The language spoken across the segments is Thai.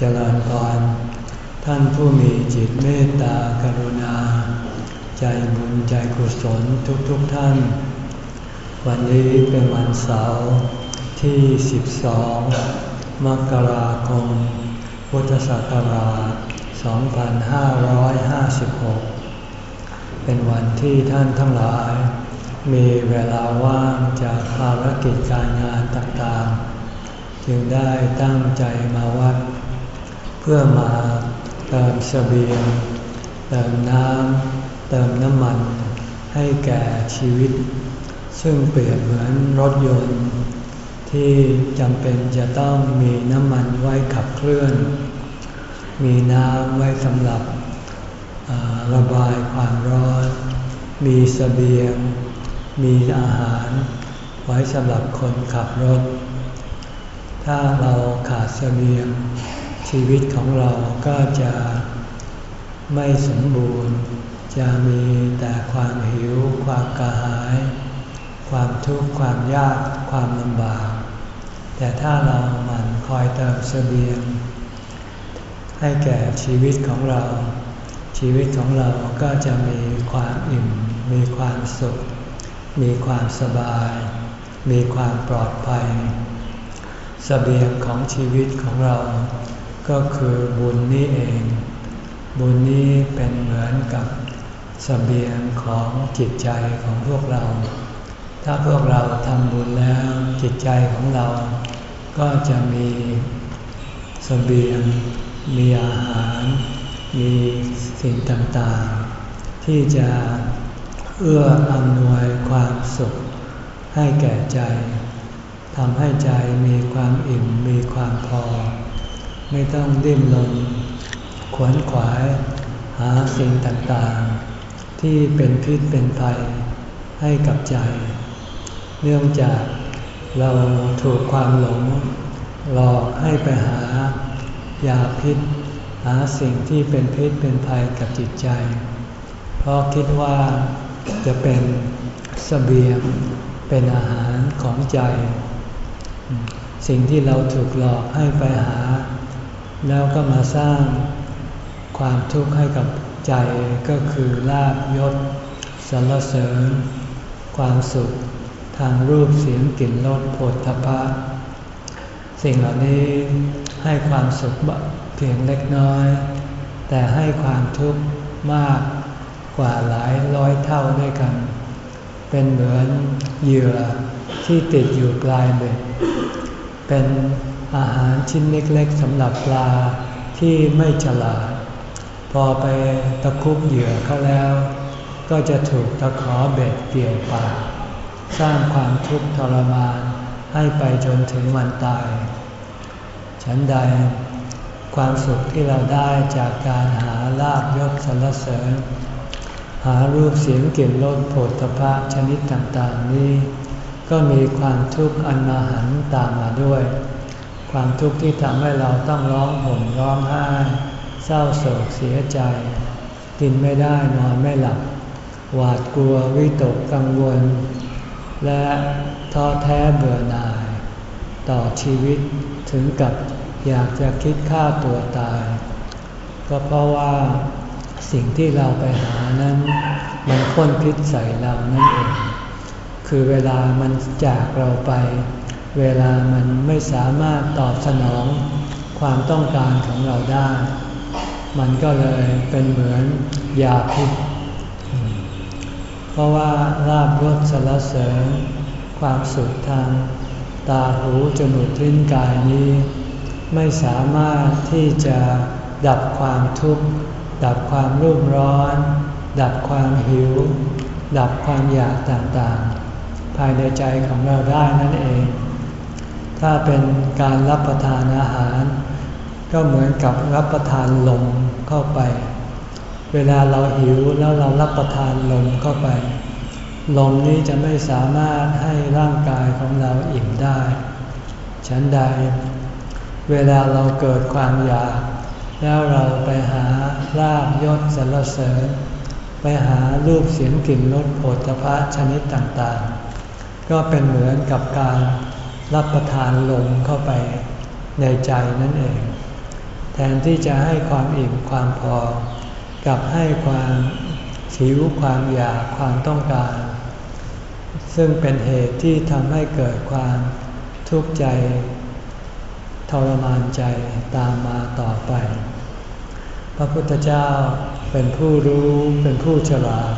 เจริญพร ท่านผู้มีจิตเมตตากรุณา ใจบุญใจกุศลทุกๆทท่าน วันนี้เป็นวันเสาร์ที่ 12 มกราคม พุทธศักราช 2556 เป็นวันที่ท่านทั้งหลาย มีเวลาว่างจากภารกิจการงานต่างๆ จึงได้ตั้งใจมาวัด พื่อมาเติมสเสบียง เติมน้ำ เติมน้ำมัน ให้แก่ชีวิต ซึ่งเปรียบเหมือนรถยนต์ ที่จำเป็นจะต้องมีน้ำมันไว้ขับเคลื่อน มีน้ำไว้สำหรับระบายความร้อน มีสเสบียง มีอาหาร ไว้สำหรับคนขับรถ ถ้าเราขาดสเสบียง ชีวิตของเราก็จะไม่สมบูรณ์ จะมีแต่ความหิว ความกระหาย ความทุกข์ความยากความลำบาก แต่ถ้าเราหมั่นคอยเติมเสบียง ให้แก่ชีวิตของเรา ชีวิตของเราก็จะมีความอิ่ม มีความสุข มีความสบาย มีความปลอดภัยสเสบียงของชีวิตของเรา ก็คือบุญนี้เอง บุญนี้เป็นเหมือนกับสเสบียงของจิตใจของพวกเรา ถ้าพวกเราทำบุญแล้วจิตใจของเรา ก็จะมีสเสบียง มีอาหาร มีสิ่งต่างๆ ที่จะเอื้ออำนวยความสุข ให้แก่ใจทำให้ใจมีความอิ่มมีความพอ ไม่ต้องดิ้นรนขวนขวายหาสิ่งต่างๆ ที่เป็นพิษเป็นภัยให้กับใจ เนื่องจากเราถูกความหลงหลอกให้ไปหายาพิษ หาสิ่งที่เป็นพิษเป็นภัยกับจิตใจ เพราะคิดว่าจะเป็นสเสบียงเป็นอาหารของใจ สิ่งที่เราถูกหลอกให้ไปหา แล้วก็มาสร้างความทุกข์ให้กับใจก็คือลาบยศสรรเสริญ ความสุข ทางรูปเสียงกลิ่นรสผลทพะสิ่งเหล่านี้ให้ความสุขเพียงเล็กน้อย แต่ให้ความทุกข์มากกว่าหลายร้อยเท่าด้วยกัน เป็นเหมือนเหยื่อที่ติดอยู่ปลายเบ็ดเป็น อาหารชิ้นเล็กๆสำหรับปลาที่ไม่ฉลาด พอไปตะคุบเหยื่อเขาแล้ว ก็จะถูกตะขอเบ็ดเกี่ยวปากสร้างความทุกข์ทรมานให้ไปจนถึงวันตาย ฉันใด ความสุขที่เราได้จากการหาลาบยศสรรเสริญ หารูปเสียงกลิ่นรสโผฏฐะชนิดต่างๆนี้ ก็มีความทุกข์อันมหันตามมาด้วย ความทุกข์ที่ทำให้เราต้องร้องห่มร้องไห้ เศร้าโศกเสียใจ กินไม่ได้นอนไม่หลับ หวาดกลัววิตกกังวล และท้อแท้เบื่อหน่าย ต่อชีวิตถึงกับอยากจะคิดฆ่าตัวตาย ก็เพราะว่าสิ่งที่เราไปหานั้น มันพ่นพิษใส่เรานั่นเอง คือเวลามันจากเราไป เวลามันไม่สามารถตอบสนองความต้องการของเราได้ มันก็เลยเป็นเหมือนยาพิษ เพราะว่าลาบยศสารเสริญ ความสุขทางตาหูจมูกลิ้นกายนี้ ไม่สามารถที่จะดับความทุกข์ ดับความรุ่มร้อน ดับความหิว ดับความอยากต่างๆ ภายในใจของเราได้นั่นเอง ถ้าเป็นการรับประทานอาหาร ก็เหมือนกับรับประทานลมเข้าไป เวลาเราหิวแล้วเรารับประทานลมเข้าไป ลมนี้จะไม่สามารถให้ร่างกายของเราอิ่มได้ ฉันใด เวลาเราเกิดความอยาก แล้วเราไปหาลาบยศสรรเสริญ ไปหารูปเสียงกลิ่นรสโผฏฐะชนิดต่างๆ ก็เป็นเหมือนกับการ รับประทานลมเข้าไปในใจนั่นเอง แทนที่จะให้ความอิ่มความพอ กับให้ความหิวความอยากความต้องการ ซึ่งเป็นเหตุที่ทำให้เกิดความทุกข์ใจทรมานใจตามมาต่อไป พระพุทธเจ้าเป็นผู้รู้เป็นผู้ฉลาด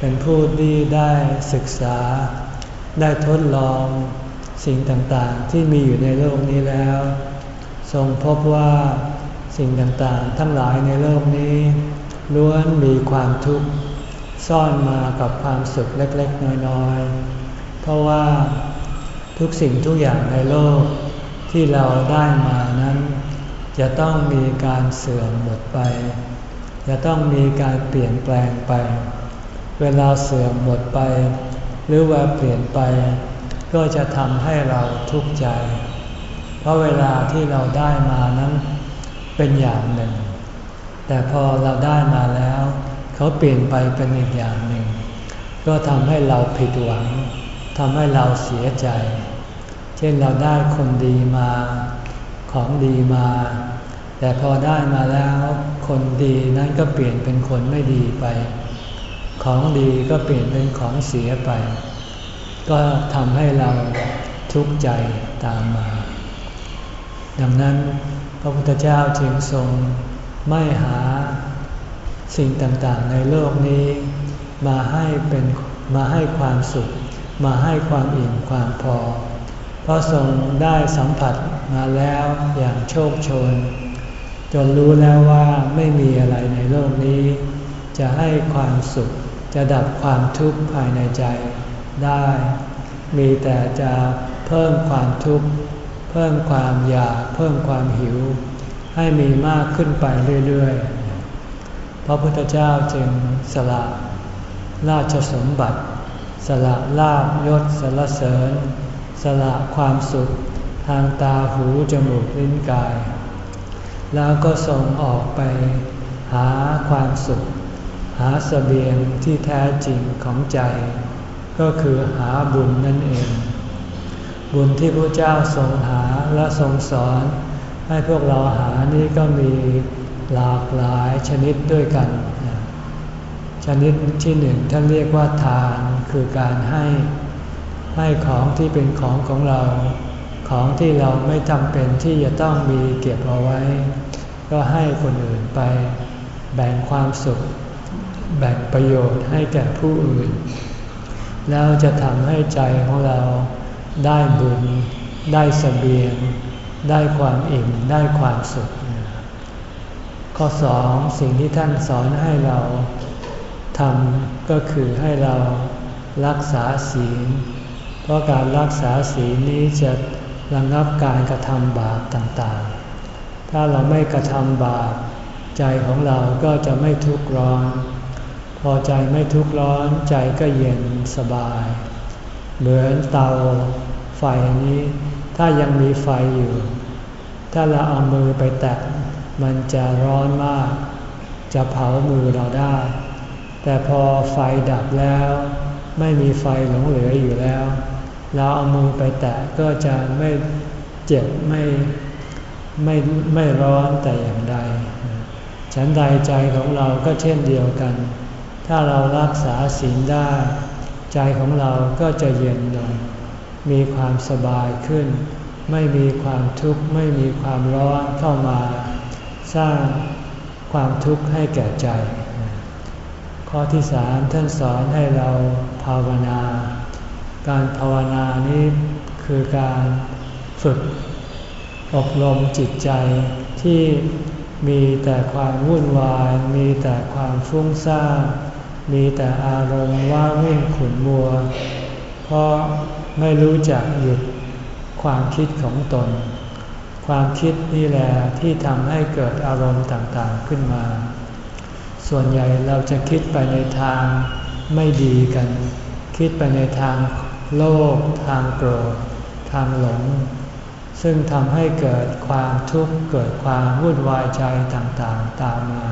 เป็นผู้ที่ได้ศึกษา ได้ทดลอง สิ่งต่างๆที่มีอยู่ในโลกนี้แล้ว ทรงพบว่าสิ่งต่างๆ ทั้งหลายในโลกนี้ ล้วนมีความทุกข์ซ่อนมากับความสุขเล็กๆ น้อยๆ เพราะว่าทุกสิ่งทุกอย่างในโลกที่เราได้มานั้น จะต้องมีการเสื่อมหมดไป จะต้องมีการเปลี่ยนแปลงไป เวลาเสื่อมหมดไป หรือว่าเปลี่ยนไป ก็จะทำให้เราทุกข์ใจ เพราะเวลาที่เราได้มานั้นเป็นอย่างหนึ่ง แต่พอเราได้มาแล้ว เขาเปลี่ยนไปเป็นอีกอย่างหนึ่ง ก็ทำให้เราผิดหวังทำให้เราเสียใจ เช่นเราได้คนดีมาของดีมา แต่พอได้มาแล้วคนดีนั้นก็เปลี่ยนเป็นคนไม่ดีไป ของดีก็เปลี่ยนเป็นของเสียไป ก็ทำให้เราทุกข์ใจตามมา ดังนั้นพระพุทธเจ้าจึงทรงไม่หาสิ่งต่างๆในโลกนี้ มาให้เป็นมาให้ความสุข มาให้ความอิ่มความพอ เพราะทรงได้สัมผัสมาแล้วอย่างโชคชน จนรู้แล้วว่าไม่มีอะไรในโลกนี้ จะให้ความสุขจะดับความทุกข์ภายในใจ ได้ มีแต่จะเพิ่มความทุกข์ เพิ่มความอยาก เพิ่มความหิว ให้มีมากขึ้นไปเรื่อยๆ พระพุทธเจ้าจึงสละราชสมบัติ สละลาบยศสละเสริญ สละความสุขทางตาหูจมูกลิ้นกาย แล้วก็ส่งออกไปหาความสุข หาสเสบียงที่แท้จริงของใจ ก็คือหาบุญนั่นเอง บุญที่พระเจ้าทรงหาและทรงสอน ให้พวกเราหานี่ก็มีหลากหลายชนิดด้วยกัน ชนิดที่หนึ่งท่านเรียกว่าทานคือการให้ให้ของที่เป็นของของเรา ของที่เราไม่จำเป็นที่จะต้องมีเก็บเอาไว้ ก็ให้คนอื่นไป แบ่งความสุข แบ่งประโยชน์ให้แก่ผู้อื่น แล้วจะทำให้ใจของเราได้บุญ ได้สเสบียง ได้ความอิ่ม ได้ความสุข ข้อสองสิ่งที่ท่านสอนให้เราทำก็คือให้เรารักษาศีล เพราะการรักษาศีลนี้จะระงงับการกระทำบาปต่างๆ ถ้าเราไม่กระทำบาป ใจของเราก็จะไม่ทุกข์ร้อน พอใจไม่ทุกข์ร้อนใจก็เย็นสบาย เหมือนเตาไฟนี้ ถ้ายังมีไฟอยู่ ถ้าเราเอามือไปแตะมันจะร้อนมาก จะเผามือเราได้ แต่พอไฟดับแล้ว ไม่มีไฟหลงเหลืออยู่แล้ว เราเอามือไปแตะก็จะไม่เจ็บไม่ไม่ไม่ร้อนแต่อย่างใด ฉันใดใจของเราก็เช่นเดียวกัน ถ้าเรารักษาศีลได้ ใจของเราก็จะเย็นลง มีความสบายขึ้น ไม่มีความทุกข์ไม่มีความร้อนเข้ามา สร้างความทุกข์ให้แก่ใจ ข้อที่สามท่านสอนให้เราภาวนา การภาวนานี้คือการฝึกอบรมจิตใจที่มีแต่ความวุ่นวาย มีแต่ความฟุ้งซ่าน มีแต่อารมณ์ว่าวิ่งขุนมัว เพราะไม่รู้จักหยุดความคิดของตน ความคิดนี่แหละที่ทำให้เกิดอารมณ์ต่างๆขึ้นมา ส่วนใหญ่เราจะคิดไปในทางไม่ดีกัน คิดไปในทางโลภทางโกรธ ทางหลง ซึ่งทำให้เกิดความทุกข์เกิดความวุ่นวายใจต่างๆตามมา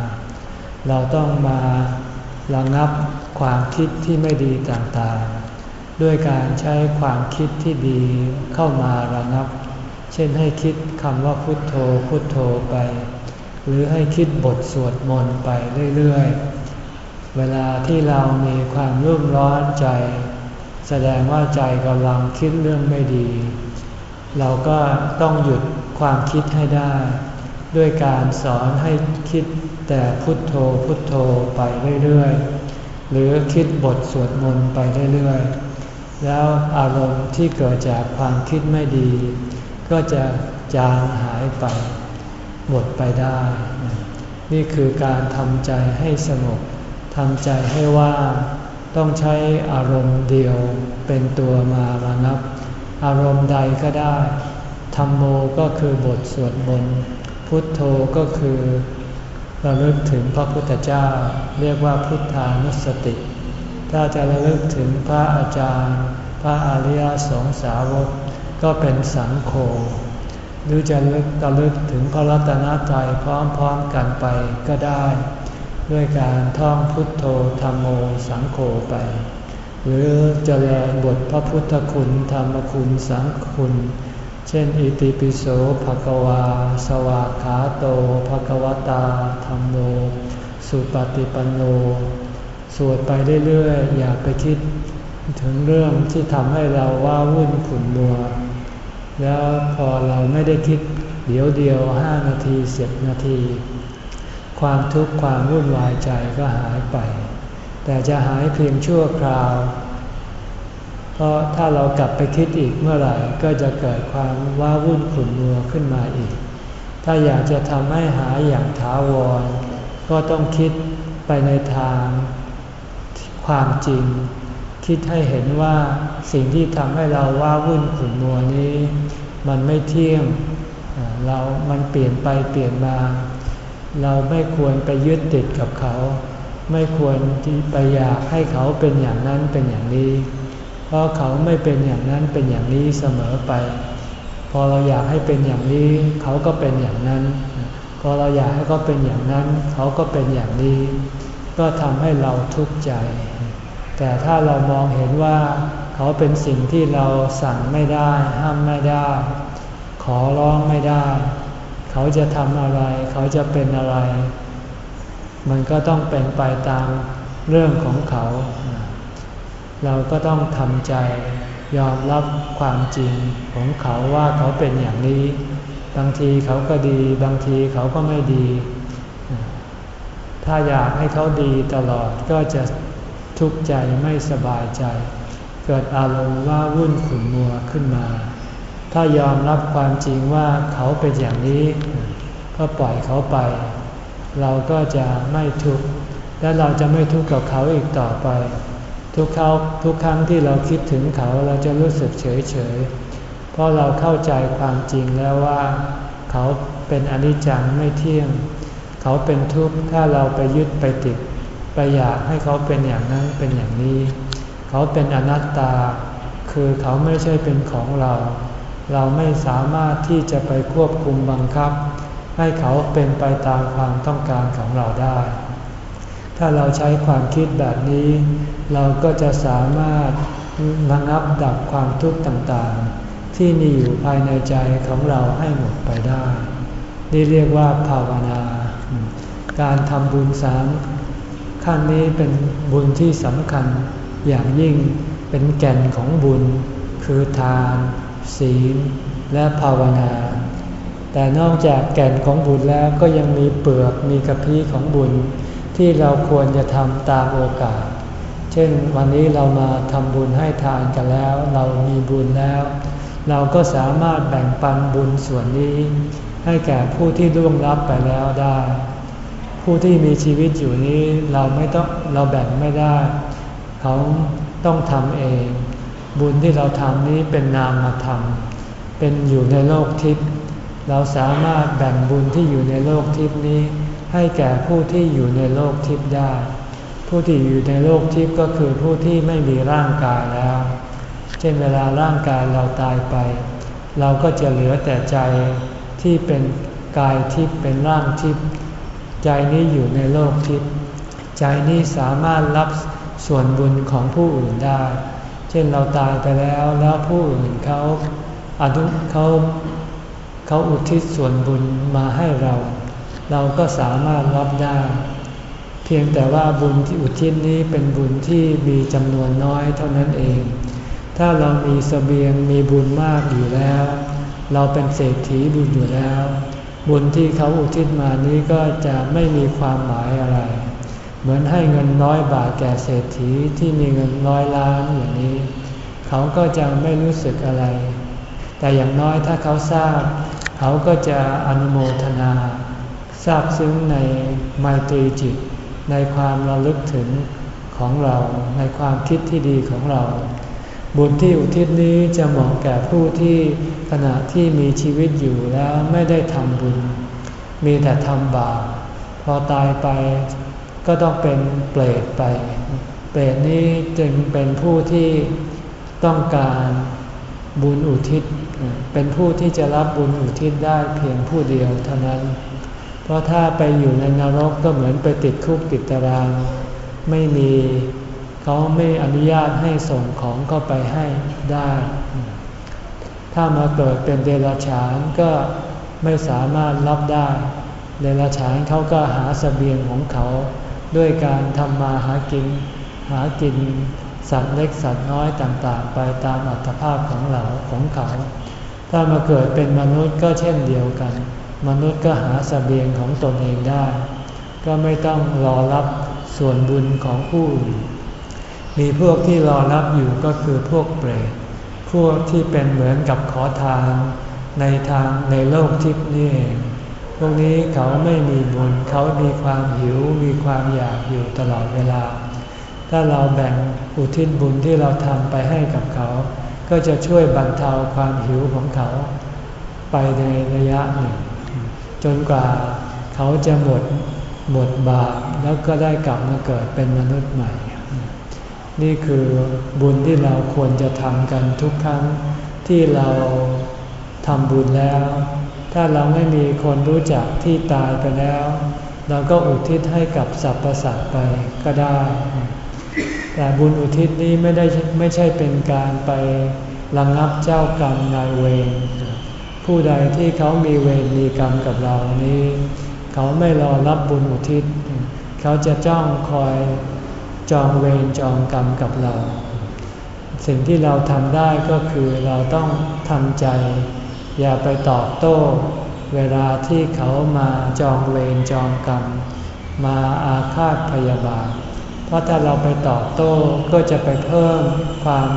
เราต้องมา ระงับความคิดที่ไม่ดีต่างๆ ด้วยการใช้ความคิดที่ดีเข้ามาระงับ เช่นให้คิดคำว่าพุทโธพุทโธไป หรือให้คิดบทสวดมนต์ไปเรื่อยๆ เวลาที่เรามีความรุ่มร้อนใจ แสดงว่าใจกำลังคิดเรื่องไม่ดี เราก็ต้องหยุดความคิดให้ได้ ด้วยการสอนให้คิด แต่พุทโธพุทโธไปเรื่อยๆ หรือคิดบทสวดมนต์ไปเรื่อยๆ แล้วอารมณ์ที่เกิดจากความคิดไม่ดี ก็จะจางหายไป หมดไปได้ นี่คือการทำใจให้สงบทำใจให้ว่าต้องใช้อารมณ์เดียวเป็นตัวมาระงับ อารมณ์ใดก็ได้ธรรมโมก็คือบทสวดมนต์พุทโธก็คือ ระลึกถึงพระพุทธเจ้า เรียกว่าพุทธานุสติ ถ้าจะระลึกถึงพระอาจารย์ พระอริยสงสาวกก็เป็นสังโฆหรือจะลึกตะลึกถึงพระรัตนตรัยพร้อมๆกันไปก็ได้ ด้วยการท่องพุทโธธรรมโมสังโฆไป หรือเจริญบทพระพุทธคุณธรรมคุณสังคุณ เช่น อิติปิโสภะกวา สวากขาโตภะกวตาธรรมโม สุปฏิปันโน สวดไปเรื่อยๆ อย่าไปคิด ถึงเรื่องที่ทำให้เราว่าวุ่นขุ่นมัว แล้วพอเราไม่ได้คิด เดี๋ยวเดียวห้านาทีเสียนาที ความทุกข์ความวุ่นวายใจก็หายไป แต่จะหายเพียงชั่วคราว เพราะถ้าเรากลับไปคิดอีกเมื่อไหร่ก็จะเกิดความว้าวุ่นขุ่นมัวขึ้นมาอีก ถ้าอยากจะทำให้หายอย่างถาวร ก็ต้องคิดไปในทางความจริง คิดให้เห็นว่าสิ่งที่ทำให้เราว้าวุ่นขุ่นมัวนี้ มันไม่เที่ยงเรา มันเปลี่ยนไปเปลี่ยนมา เราไม่ควรไปยึดติดกับเขา ไม่ควรที่ไปอยากให้เขาเป็นอย่างนั้นเป็นอย่างนี้ เพราะเขาไม่เป็นอย่างนั้นเป็นอย่างนี้เสมอไป พอเราอยากให้เป็นอย่างนี้ เขาก็เป็นอย่างนั้น พอเราอยากให้เขาเป็นอย่างนั้น เขาก็เป็นอย่างนี้ ก็ทำให้เราทุกข์ใจ แต่ถ้าเรามองเห็นว่า เขาเป็นสิ่งที่เราสั่งไม่ได้ ห้ามไม่ได้ ขอร้องไม่ได้ เขาจะทำอะไร เขาจะเป็นอะไร มันก็ต้องเป็นไปตามเรื่องของเขา เราก็ต้องทำใจยอมรับความจริงของเขาว่าเขาเป็นอย่างนี้ บางทีเขาก็ดี บางทีเขาก็ไม่ดี ถ้าอยากให้เขาดีตลอดก็จะทุกข์ใจไม่สบายใจ เกิดอารมณ์ว่าวุ่นขุ่นมัวขึ้นมา ถ้ายอมรับความจริงว่าเขาเป็นอย่างนี้ ก็ปล่อยเขาไป เราก็จะไม่ทุกข์และเราจะไม่ทุกข์กับเขาอีกต่อไป ทุกเขาทุกครั้งที่เราคิดถึงเขาเราจะรู้สึกเฉยเฉยเพราะเราเข้าใจความจริงแล้วว่า เขาเป็นอนิจจังไม่เที่ยง เขาเป็นทุกข์ถ้าเราไปยึดไปติด ไปอยากให้เขาเป็นอย่างนั้นเป็นอย่างนี้ เขาเป็นอนัตตา คือเขาไม่ใช่เป็นของเรา เราไม่สามารถที่จะไปควบคุมบังคับ ให้เขาเป็นไปตามความต้องการของเราได้ ถ้าเราใช้ความคิดแบบนี้ เราก็จะสามารถระงับดับความทุกข์ต่างๆ ที่มีอยู่ภายในใจของเราให้หมดไปได้ นี่เรียกว่าภาวนา การทำบุญสามขั้นนี้เป็นบุญที่สำคัญอย่างยิ่งเป็นแก่นของบุญ คือทาน ศีล และภาวนา แต่นอกจากแก่นของบุญแล้วก็ยังมีเปลือกมีกระพี้ของบุญ ที่เราควรจะทำตามโอกาส ช่นวันนี้เรามาทำบุญให้ทานกันแล้ว เรามีบุญแล้ว เราก็สามารถแบ่งปันบุญส่วนนี้ ให้แก่ผู้ที่ร่วงลับไปแล้วได้ ผู้ที่มีชีวิตอยู่นี้เราไม่ต้องเราแบ่งไม่ได้ เขาต้องทำเอง บุญที่เราทำนี้เป็นนามธรรมเป็นอยู่ในโลกทิพย์เราสามารถแบ่งบุญที่อยู่ในโลกทิพย์นี้ ให้แก่ผู้ที่อยู่ในโลกทิพย์ได้ ผู้ที่อยู่ในโลกทิพย์ก็คือผู้ที่ไม่มีร่างกายแล้ว เช่นเวลาร่างกายเราตายไป เราก็จะเหลือแต่ใจที่เป็นกายทิพย์เป็นร่างทิพย์ใจนี้อยู่ในโลกทิพย์ใจนี้สามารถรับส่วนบุญของผู้อื่นได้ เช่นเราตายไปแล้วแล้วผู้อื่นเขาอนุเขาเขาอุทิศส่วนบุญมาให้เรา เราก็สามารถรับได้ พียงแต่ว่าบุญที่อุทิศนี้เป็นบุญที่มีจำนวนน้อยเท่านั้นเอง ถ้าเรามีสเสบียงมีบุญมากอยู่แล้ว เราเป็นเศรษฐีบุญอยู่แล้ว บุญที่เขาอุทิศมานี้ก็จะไม่มีความหมายอะไร เหมือนให้เงินน้อยบาทแก่เศรษฐีที่มีเงินน้อยล้านอย่างนี้ เขาก็จะไม่รู้สึกอะไร แต่อย่างน้อยถ้าเขาทราบ เขาก็จะอนุโมทนา ทราบซึ้งในไมตรีจิต ในความระลึกถึงของเราในความคิดที่ดีของเรา บุญที่อุทิศนี้จะเหมาะแก่ผู้ที่ขณะที่มีชีวิตอยู่แล้วไม่ได้ทำบุญ มีแต่ทำบาปพอตายไปก็ต้องเป็นเปรตไป เปรตนี้จึงเป็นผู้ที่ต้องการบุญอุทิศ เป็นผู้ที่จะรับบุญอุทิศได้เพียงผู้เดียวเท่านั้น เพราะถ้าไปอยู่ในนรกก็เหมือนไปติดคุกติดตาราง ไม่มีเขาไม่อนุญาตให้ส่งของเข้าไปให้ได้ ถ้ามาเกิดเป็นเดรัจฉานก็ไม่สามารถรับได้เดรัจฉานเขาก็หาสเสบียงของเขา ด้วยการทำมาหากิน หากินสัตว์เล็กสัตว์น้อยต่างๆ ไปตามอัตภาพของเราของเขา ถ้ามาเกิดเป็นมนุษย์ก็เช่นเดียวกัน มนุษย์ก็หาสเสบียงของตนเองได้ ก็ไม่ต้องรอรับส่วนบุญของผู้อื่นมีพวกที่รอรับอยู่ก็คือพวกเปรตพวกที่เป็นเหมือนกับขอทานในทางในโลกทิพย์นี่เองพวกนี้เขาไม่มีบุญเขามีความหิวมีความอยากอยู่ตลอดเวลา ถ้าเราแบ่งอุทิศบุญที่เราทำไปให้กับเขา ก็จะช่วยบรรเทาความหิวของเขา ไปในระยะหนึ่ง จนกว่าเขาจะหมดหมดบาปแล้วก็ได้กลับมาเกิดเป็นมนุษย์ใหม่ นี่คือบุญที่เราควรจะทำกันทุกครั้งที่เราทำบุญแล้ว ถ้าเราไม่มีคนรู้จักที่ตายไปแล้ว เราก็อุทิศให้กับสรรพสัตว์ไปก็ได้ แต่บุญอุทิศนี้ไม่ได้ไม่ใช่เป็นการไประงงับเจ้ากรรมนายเวร ผู้ใดที่เขามีเวรมีกรรมกับเรานี้ เขาไม่รอรับบุญอุทิศ เขาจะจ้องคอยจองเวรจองกรรมกับเรา สิ่งที่เราทำได้ก็คือเราต้องทำใจ อย่าไปตอบโต้ เวลาที่เขามาจองเวรจองกรรม มาอาฆาตพยาบาท เพราะถ้าเราไปตอบโต้ก็จะไปเพิ่มความ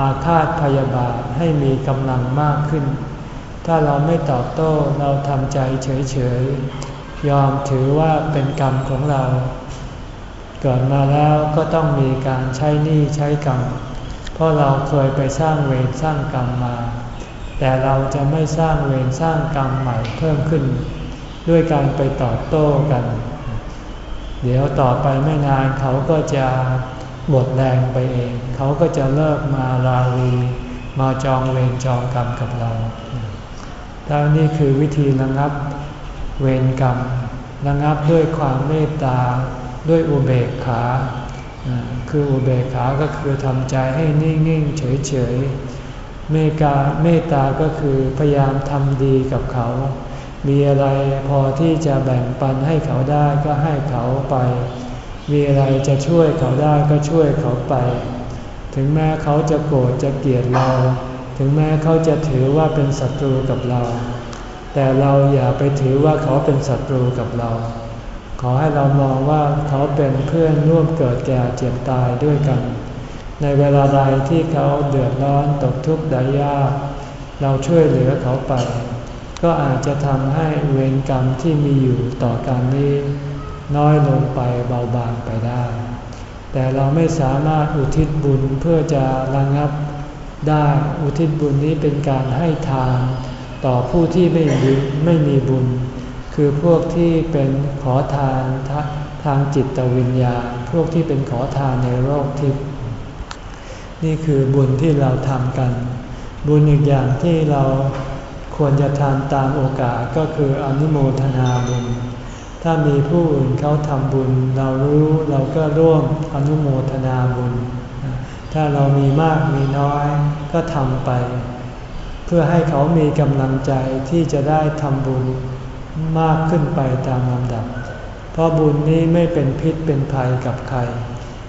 อาฆาตพยาบาทให้มีกำลังมากขึ้น ถ้าเราไม่ตอบโต้เราทำใจเฉยๆ ยอมถือว่าเป็นกรรมของเรา เกิดมาแล้วก็ต้องมีการใช้หนี้ใช้กรรม เพราะเราเคยไปสร้างเวรสร้างกรรมมา แต่เราจะไม่สร้างเวรสร้างกรรมใหม่เพิ่มขึ้น ด้วยการไปตอบโต้กัน เดี๋ยวต่อไปไม่นานเขาก็จะหมดแรงไปเอง เขาก็จะเลิกมาลาวีมาจองเวรจองกรรมกับเรา ถ้านี่คือวิธีระงับเวรกรรมระงับด้วยความเมตตาด้วยอุเบกขา คืออุเบกขาก็คือทำใจให้นิ่งๆเฉยๆเมตตาเมตตาก็คือพยายามทำดีกับเขา มีอะไรพอที่จะแบ่งปันให้เขาได้ก็ให้เขาไป มีอะไรจะช่วยเขาได้ก็ช่วยเขาไป ถึงแม้เขาจะโกรธจะเกลียดเรา ถึงแม้เขาจะถือว่าเป็นศัตรูกับเรา แต่เราอย่าไปถือว่าเขาเป็นศัตรูกับเรา ขอให้เรามองว่าเขาเป็นเพื่อนร่วมเกิดแก่เจ็บตายด้วยกัน ในเวลาใดที่เขาเดือดร้อนตกทุกข์ได้ยาก เราช่วยเหลือเขาไป ก็อาจจะทำให้เวรกรรมที่มีอยู่ต่อการนี้ น้อยลงไปเบาบางไปได้แต่เราไม่สามารถอุทิศบุญเพื่อจะระงับ ได้อุทิศบุญนี้เป็นการให้ทานต่อผู้ที่ไม่มีไม่มีบุญ คือพวกที่เป็นขอทานทางจิตวิญญาณ พวกที่เป็นขอทานในโลกทิพย์นี่คือบุญที่เราทำกัน บุญอีกอย่างที่เราควรจะทำตามโอกาสก็คืออนุโมทนาบุญ ถ้ามีผู้อื่นเขาทำบุญ เรารู้เราก็ร่วมอนุโมทนาบุญ ถ้าเรามีมากมีน้อยก็ทำไป เพื่อให้เขามีกำลังใจที่จะได้ทำบุญมากขึ้นไปตามลำดับ เพราะบุญนี้ไม่เป็นพิษเป็นภัยกับใคร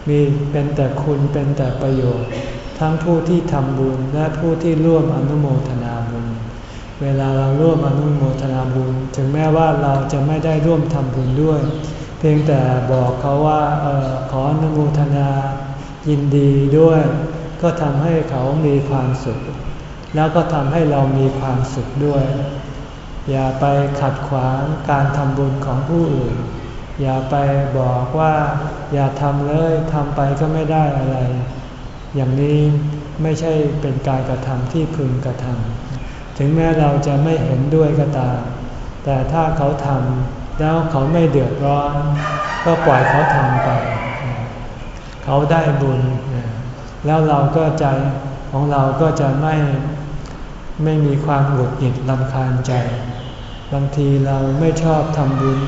มีเป็นแต่คุณเป็นแต่ประโยชน์ ทั้งผู้ที่ทำบุญและผู้ที่ร่วมอนุโมทนาบุญ เวลาเราร่วมอนุโมทนาบุญ ถึงแม้ว่าเราจะไม่ได้ร่วมทำบุญด้วย เพียงแต่บอกเขาว่าออขออนุโมทนา ยินดีด้วย ก็ทำให้เขามีความสุข แล้วก็ทำให้เรามีความสุขด้วย อย่าไปขัดขวางการทำบุญของผู้อื่น อย่าไปบอกว่าอย่าทำเลยทำไปก็ไม่ได้อะไร อย่างนี้ไม่ใช่เป็นการกระทำที่พึงกระทำถึงแม้เราจะไม่เห็นด้วยก็ตาม แต่ถ้าเขาทำแล้วเขาไม่เดือดร้อน ก็ปล่อยเขาทำไป เขาได้บุญ แล้วเราก็ใจของเราก็จะไม่ไม่มีความหงุดหงิดลำคาญใจ บางทีเราไม่ชอบทำบุญ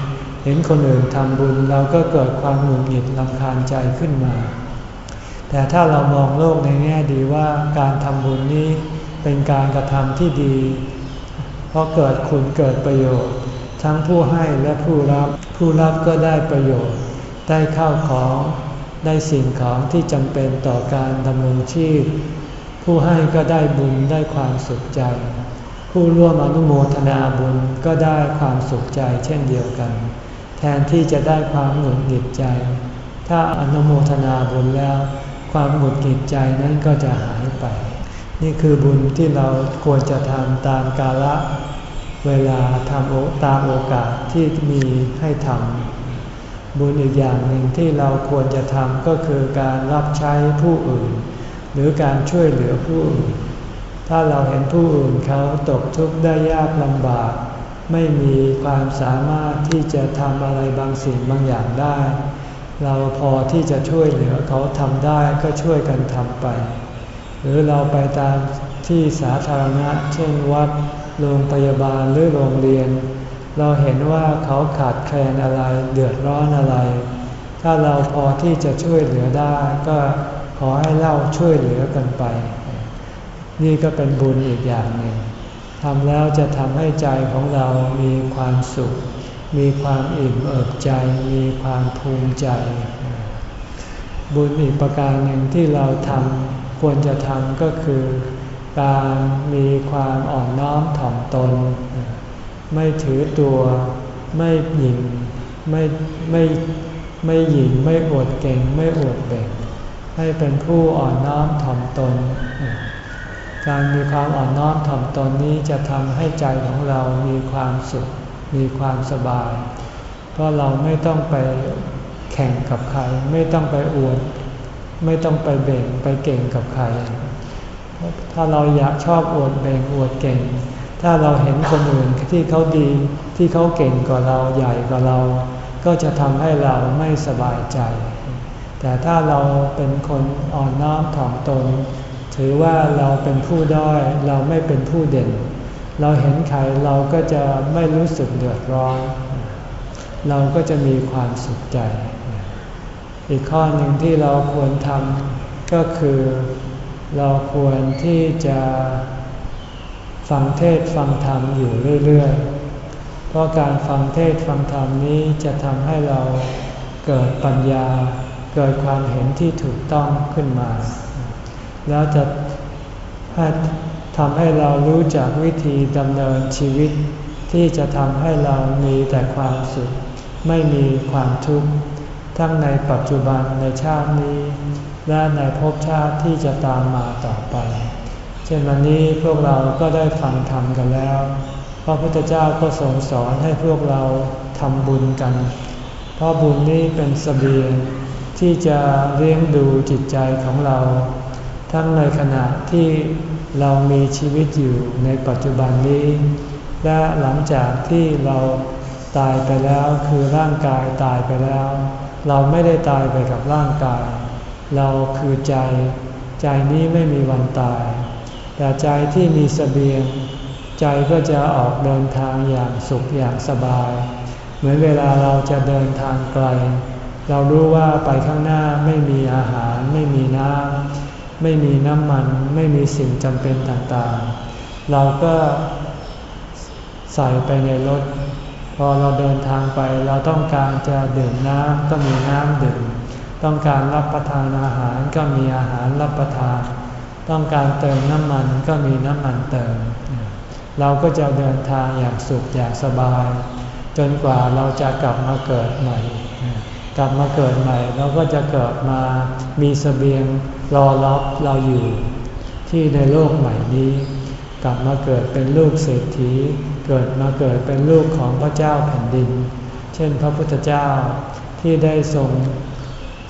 เห็นคนอื่นทำบุญ เราก็เกิดความหงุดหงิดลำคาญใจขึ้นมา แต่ถ้าเรามองโลกในแง่ดีว่าการทำบุญนี้เป็นการกระทำที่ดี เพราะเกิดคุณเกิดประโยชน์ ทั้งผู้ให้และผู้รับ ผู้รับก็ได้ประโยชน์ ได้ข้าวของ ได้สิ่งของที่จำเป็นต่อการดำรงชีพ ผู้ให้ก็ได้บุญได้ความสุขใจ ผู้ร่วมอนุโมทนาบุญก็ได้ความสุขใจเช่นเดียวกัน แทนที่จะได้ความหงุดหงิดใจ ถ้าอนุโมทนาบุญแล้ว ความหงุดหงิดใจนั้นก็จะหายไป นี่คือบุญที่เราควรจะทำตามกาละเวลาทำตามโอกาสที่มีให้ทำ บุญอีกอย่างหนึ่งที่เราควรจะทำก็คือการรับใช้ผู้อื่น หรือการช่วยเหลือผู้อื่น ถ้าเราเห็นผู้อื่นเขาตกทุกข์ได้ยากลำบาก ไม่มีความสามารถที่จะทำอะไรบางสิ่งบางอย่างได้ เราพอที่จะช่วยเหลือเขาทำได้ก็ช่วยกันทำไป หรือเราไปตามที่สาธารณะ เช่นวัด โรงพยาบาลหรือโรงเรียน เราเห็นว่าเขาขาดแคลนอะไรเดือดร้อนอะไร ถ้าเราพอที่จะช่วยเหลือได้ก็ขอให้เราช่วยเหลือกันไป นี่ก็เป็นบุญอีกอย่างหนึ่งทำแล้วจะทำให้ใจของเรามีความสุข มีความอิ่มเอิบใจ มีความภูมิใจ บุญอีกประการหนึ่งที่เราทำควรจะทำก็คือ การมีความอ่อนน้อมถ่อมตน ไม่ถือตัวไม่หยิ่งไม่ไม่ไม่หยิ่งไม่อวดเก่งไม่อวดเบ่งให้เป็นผู้อ่อนน้อมถ่อมตน การมีความอ่อนน้อมถ่อมตนนี้จะทำให้ใจของเรามีความสุข มีความสบาย เพราะเราไม่ต้องไปแข่งกับใคร ไม่ต้องไปอวด ไม่ต้องไปเบ่งไปเก่งกับใคร ถ้าเราอยากชอบอวดเบ่งอวดเก่ง ถ้าเราเห็นคนอื่นที่เขาดีที่เขาเก่งกว่าเราใหญ่กว่าเรา ก็จะทำให้เราไม่สบายใจ แต่ถ้าเราเป็นคนอ่อนน้อมถ่อมตน ถือว่าเราเป็นผู้ด้อยเราไม่เป็นผู้เด่น เราเห็นใครเราก็จะไม่รู้สึกเดือดร้อน เราก็จะมีความสุขใจ อีกข้อหนึ่งที่เราควรทำก็คือเราควรที่จะ ฟังเทศฟังธรรมอยู่เรื่อยๆ เพราะการฟังเทศฟังธรรมนี้จะทำให้เราเกิดปัญญา เกิดความเห็นที่ถูกต้องขึ้นมา แล้วจะทำให้เรารู้จักวิธีดำเนินชีวิต ที่จะทำให้เรามีแต่ความสุข ไม่มีความทุกข์ ทั้งในปัจจุบันในชาตินี้ และในภพชาติที่จะตามมาต่อไป เช่นวันนี้พวกเราก็ได้ฟังธรรมกันแล้ว พระพุทธเจ้าก็ทรงสอนให้พวกเราทำบุญกัน เพราะบุญนี้เป็นสเสบียงที่จะเลี้ยงดูจิตใจของเรา ทั้งในขณะที่เรามีชีวิตอยู่ในปัจจุบันนี้ และหลังจากที่เราตายไปแล้วคือร่างกายตายไปแล้ว เราไม่ได้ตายไปกับร่างกาย เราคือใจ ใจนี้ไม่มีวันตาย แต่ใจที่มีสเสบียง ใจก็จะออกเดินทางอย่างสุขอย่างสบาย เหมือนเวลาเราจะเดินทางไกล เรารู้ว่าไปข้างหน้าไม่มีอาหาร ไม่มีน้ำไม่มีน้ำมัน ไม่มีสิ่งจำเป็นต่างๆ เราก็ใส่ไปในรถ พอเราเดินทางไปเราต้องการจะดื่มน้ำก็มีน้ำดื่ม ต้องการรับประทานอาหารก็มีอาหารรับประทาน ต้องการเติมน้ำมันก็มีน้ำมันเติม เราก็จะเดินทางอย่างสุขอย่างสบาย จนกว่าเราจะกลับมาเกิดใหม่ กลับมาเกิดใหม่เราก็จะเกิดมามีสเสบียงรอรับเราอยู่ที่ในโลกใหม่นี้ กลับมาเกิดเป็นลูกเศรษฐี เกิดมาเกิดเป็นลูกของพระเจ้าแผ่นดิน เช่นพระพุทธเจ้าที่ได้ทรง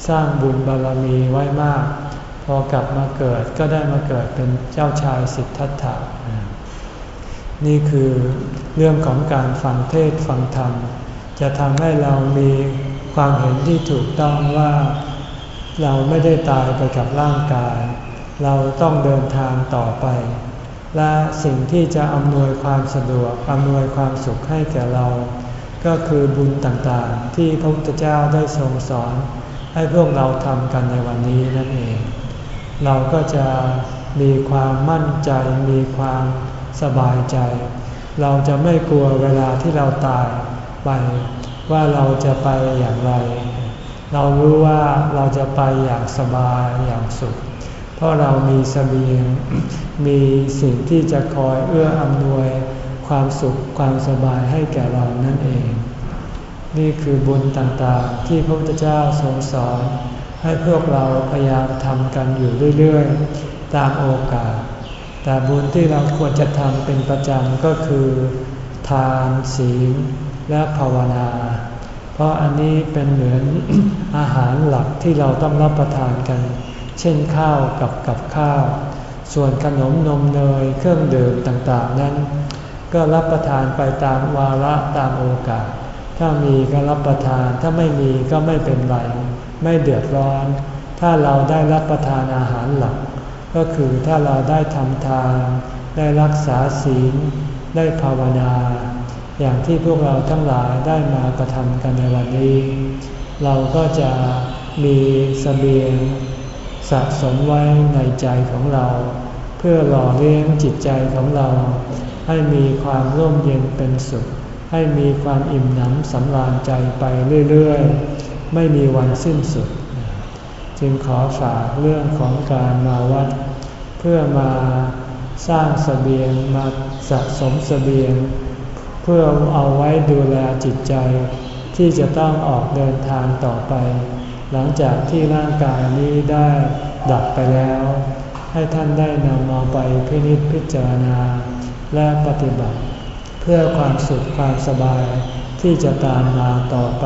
สร้างบุญบารมีไว้มาก พอกลับมาเกิดก็ได้มาเกิดเป็นเจ้าชายสิทธัตถะ นี่คือเรื่องของการฟังเทศฟังธรรม จะทำให้เรามีความเห็นที่ถูกต้องว่าเราไม่ได้ตายไปกับร่างกาย เราต้องเดินทางต่อไป และสิ่งที่จะอำนวยความสะดวกอำนวยความสุขให้แก่เรา ก็คือบุญต่างๆ ที่พระพุทธเจ้าได้ทรงสอน ให้พวกเราทำกันในวันนี้นั่นเอง เราก็จะมีความมั่นใจ มีความสบายใจ เราจะไม่กลัวเวลาที่เราตายไป ว่าเราจะไปอย่างไร เรารู้ว่าเราจะไปอย่างสบายอย่างสุข เพราะเรามีสเสบียง มีสิ่งที่จะคอยเอื้ออำนวยความสุขความสบายให้แก่เรานั่นเอง นี่คือบุญต่างๆที่พระพุทธเจ้าทรงสอน ให้พวกเราพยายามทำกันอยู่เรื่อยๆ ตามโอกาส แต่บุญที่เราควรจะทำเป็นประจำก็คือ ทานศีลและภาวนา เพราะอันนี้เป็นเหมือนอาหารหลักที่เราต้องรับประทานกัน เช่นข้าวกับกับข้าว ส่วนขนมนมเนยเครื่องดื่มต่างๆนั้น ก็รับประทานไปตามวาระตามโอกาส ถ้ามีก็รับประทานถ้าไม่มีก็ไม่เป็นไร ไม่เดือดร้อน ถ้าเราได้รับประทานอาหารหลัก ก็คือถ้าเราได้ทำทาน ได้รักษาศีล ได้ภาวนา อย่างที่พวกเราทั้งหลายได้มากระทำกันในวันนี้ เราก็จะมีสเสบียงสะสมไว้ในใจของเรา เพื่อหล่อเลี้ยงจิตใจของเรา ให้มีความร่มเย็นเป็นสุข ให้มีความอิ่มหนำสำราญใจไปเรื่อยๆ ไม่มีวันสิ้นสุด จึงขอฝากเรื่องของการมาวัด เพื่อมาสร้างสเสบียงมาสะสมสเสบียง เพื่อเอาไว้ดูแลจิตใจ ที่จะต้องออกเดินทางต่อไป หลังจากที่ร่างกายนี้ได้ดับไปแล้ว ให้ท่านได้นำมาไปพินิจพิจารณา และปฏิบัติ เพื่อความสุขความสบายที่จะตามมาต่อไป